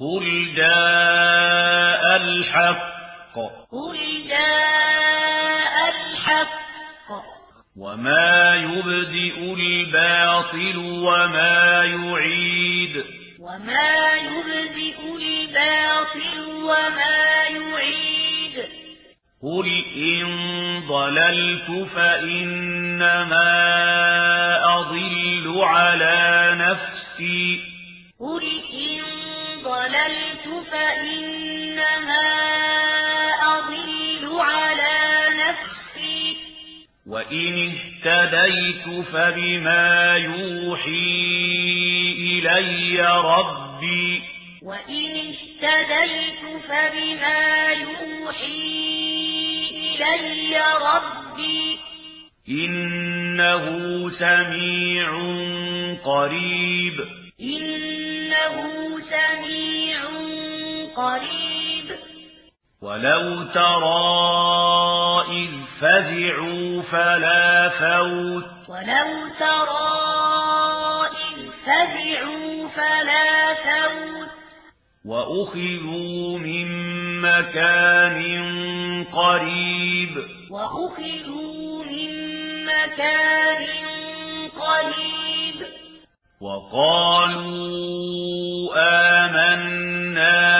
قل جاء الحق قل جاء الحق وما يبدئ الباطل وما يعيد وما يبدئ الباطل وما يعيد قل إن ضللت فإنما أضل على نفسي قل إن ضللت فإنما أضل على نفسي ضللت فإنما أضل على نفسي. وإن اهتديت فبما يوحي إلي ربي. وإن اهتديت فبما يوحي إلي ربي. إنه سميع قريب. إنه سميع قريب. ولو ترى إذ فزعوا فلا فوت ولو ترى إذ فزعوا فلا فوت وأخذوا من مكان قريب وأخذوا من مكان قريب. وقالوا آمنا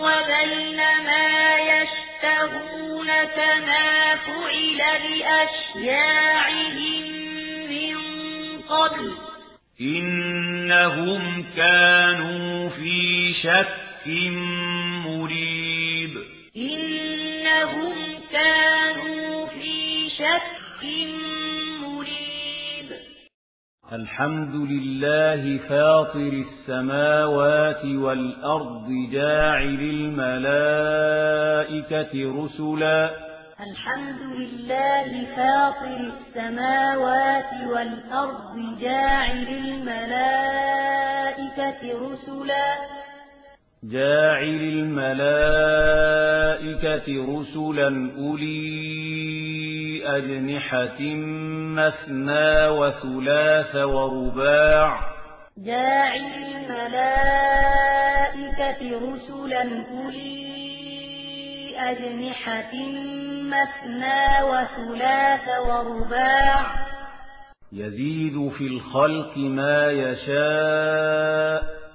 وبين ما يشتهون كما فعل بأشياعهم من قبل. إنهم كانوا في شك مريد الحمد لله فاطر السماوات والأرض جاعل الملائكة رسلا. الحمد لله فاطر السماوات والأرض جاعل الملائكة رسلا. جاعل الملائكة رسلا أولي أجنحة مثنى وثلاث ورباع. جاعل الملائكة رسلا أولي أجنحة مثنى وثلاث ورباع. يزيد في الخلق ما يشاء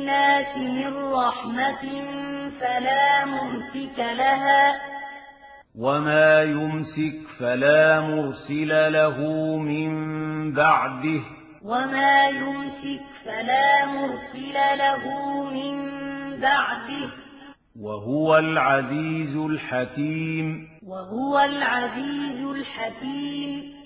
للناس من رحمة فلا ممسك لها وما يمسك فلا مرسل له من بعده وما يمسك فلا مرسل له من بعده وهو العزيز الحكيم. وهو العزيز الحكيم.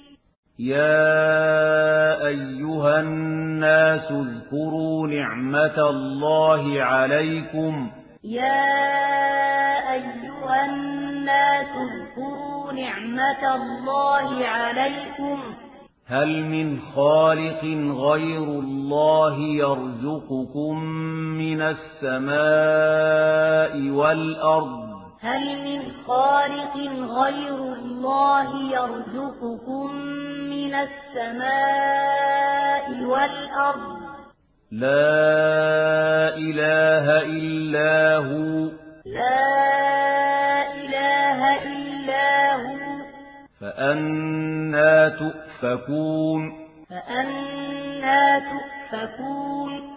يا أيها الناس الناس اذكروا نعمة الله عليكم. يا أيها الناس اذكروا نعمة الله عليكم. هل من خالق غير الله يرزقكم من السماء والأرض؟ هل من خالق غير الله يرزقكم من السماء والأرض. لا إله إلا هو. لا إله إلا هو. فأنا تؤفكون. فأنا تؤفكون.